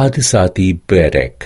Hadisati Berek